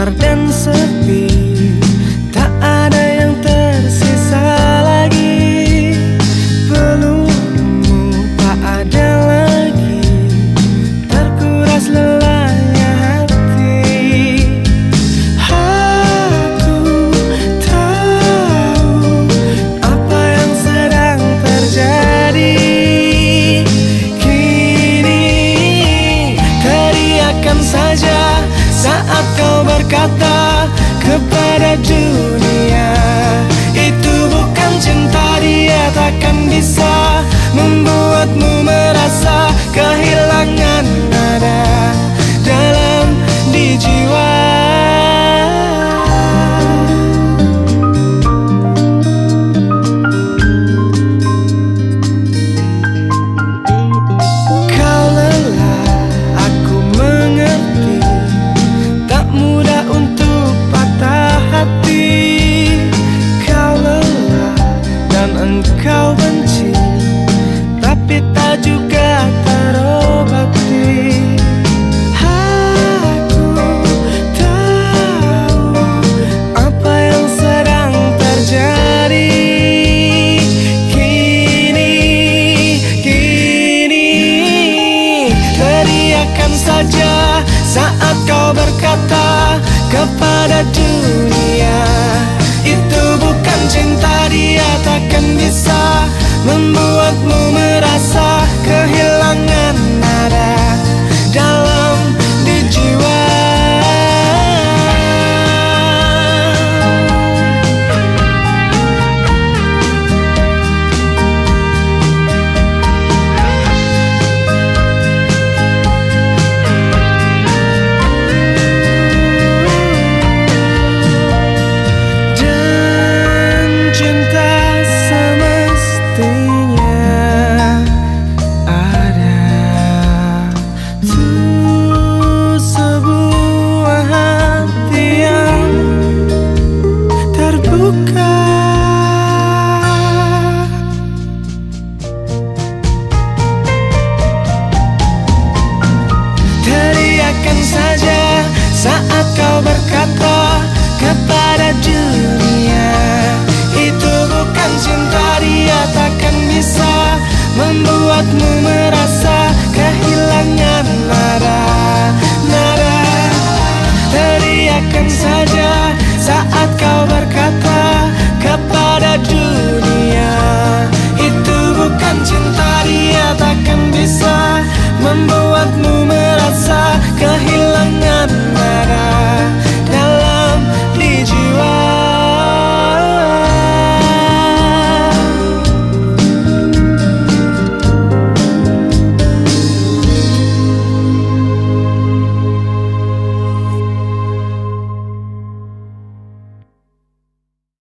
besar dan sepi. Saat kau berkata kepada dunia diam saja saat kau berkata kepada dunia.